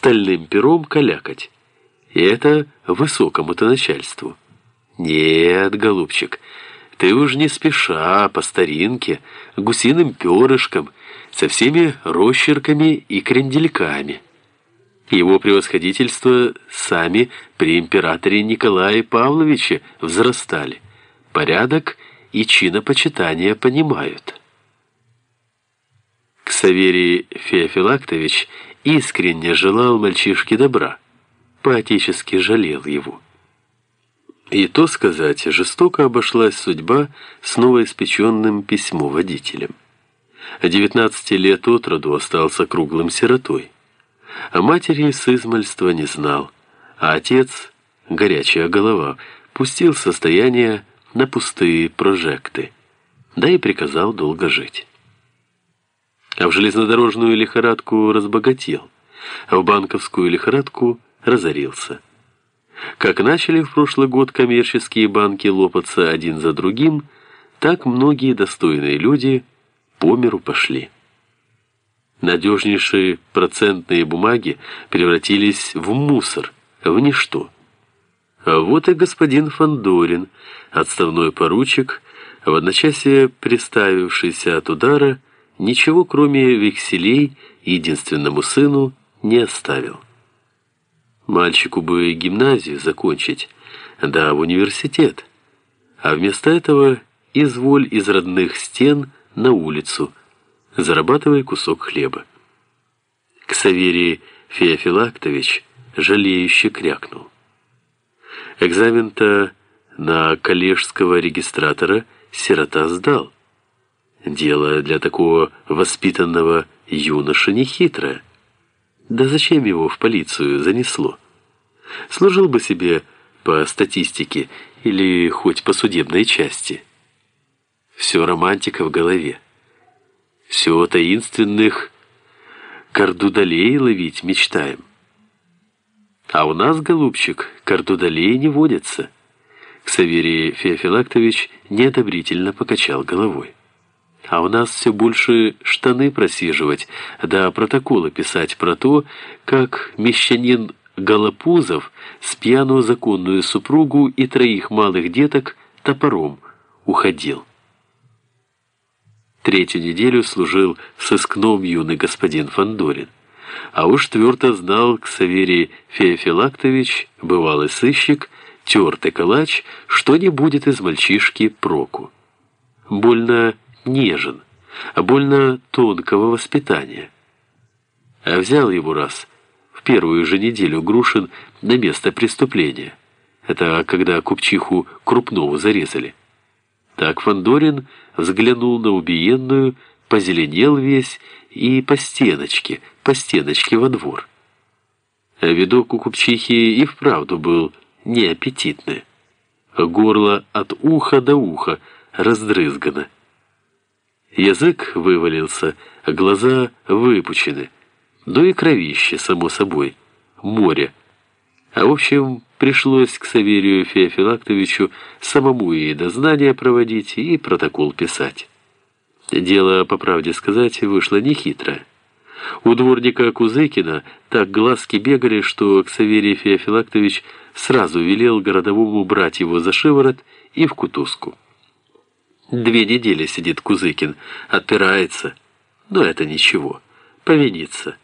стальным пером калякать. И это высокому-то начальству. Нет, голубчик, ты уж не спеша, по старинке, гусиным перышком, со всеми росчерками и крендельками. Его превосходительство сами при императоре Николае Павловиче взрастали. Порядок и чинопочитание понимают. Ксаверий Феофилактович искренне желал мальчишке добра, поотечески жалел его. И то сказать, жестоко обошлась судьба с новоиспеченным письмоводителем. А 19 лет от роду остался круглым сиротой. А матери с измальства не знал, а отец, горячая голова, пустил состояние на пустые прожекты, да и приказал долго жить. А в железнодорожную лихорадку разбогател, а в банковскую лихорадку разорился. Как начали в прошлый год коммерческие банки лопаться один за другим, так многие достойные люди по миру пошли. Надежнейшие процентные бумаги превратились в мусор, в ничто. А вот и господин Фандорин, отставной поручик, в одночасье приставившийся от удара, ничего кроме векселей единственному сыну не оставил. Мальчику бы гимназию закончить, да в университет. А вместо этого изволь из родных стен на улицу, зарабатывая кусок хлеба. Ксаверий Феофилактович жалеюще крякнул. Экзамен-то на коллежского регистратора сирота сдал. Дело для такого воспитанного юноши нехитрое. Да зачем его в полицию занесло? Служил бы себе по статистике или хоть по судебной части. Все романтика в голове. Все таинственных кардудалей ловить мечтаем. А у нас, голубчик, кардудалей не водятся. Ксаверий Феофилактович неодобрительно покачал головой. А у нас все больше штаны просиживать, да протоколы писать про то, как мещанин Голопузов с пьяную законную супругу и троих малых деток топором уходил. Третью неделю служил сыскном юный господин Фандорин. А уж твердо знал Ксаверий Феофилактович, бывалый сыщик, тертый калач, что не будет из мальчишки проку. Больно нежен, а больно тонкого воспитания. А взял его раз, в первую же неделю Грушин на место преступления. Это когда купчиху Крупнову зарезали. Так Фандорин взглянул на убиенную, позеленел весь и по стеночке, по стеночке во двор. А видок у купчихи и вправду был неаппетитный. Горло от уха до уха раздрызгано. Язык вывалился, глаза выпучены. Ну и кровище, само собой, море. А в общем, пришлось к Саверию Феофилактовичу самому и дознание проводить, и протокол писать. Дело, по правде сказать, вышло нехитрое. У дворника Кузыкина так глазки бегали, что Ксаверий Феофилактович сразу велел городовому брать его за шиворот и в кутузку. Две недели сидит Кузыкин, отпирается, но это ничего, повинится.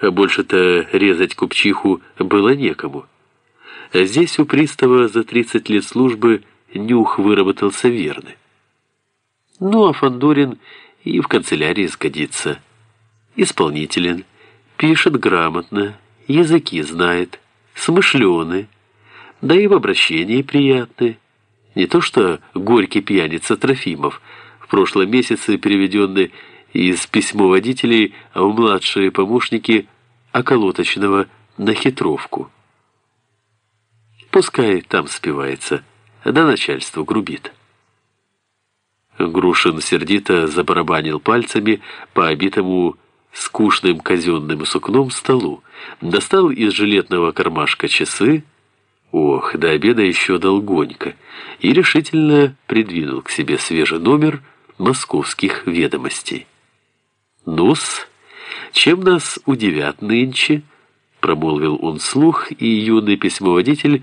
Больше-то резать купчиху было некому. А здесь у пристава за 30 лет службы нюх выработался верный. Ну, а Фандорин и в канцелярии сгодится. Исполнителен, пишет грамотно, языки знает, смышленый, да и в обращении приятный. Не то что горький пьяница Трофимов, в прошлом месяце переведенный из письмоводителей в младшие помощники околоточного на хитровку. Пускай там спивается, да начальство грубит. Грушин сердито забарабанил пальцами по обитому скучным казенным сукном столу, достал из жилетного кармашка часы, ох, до обеда еще долгонько, и решительно придвинул к себе свежий номер московских ведомостей. «Ну-с, чем нас удивят нынче?» промолвил он слух, и юный письмоводитель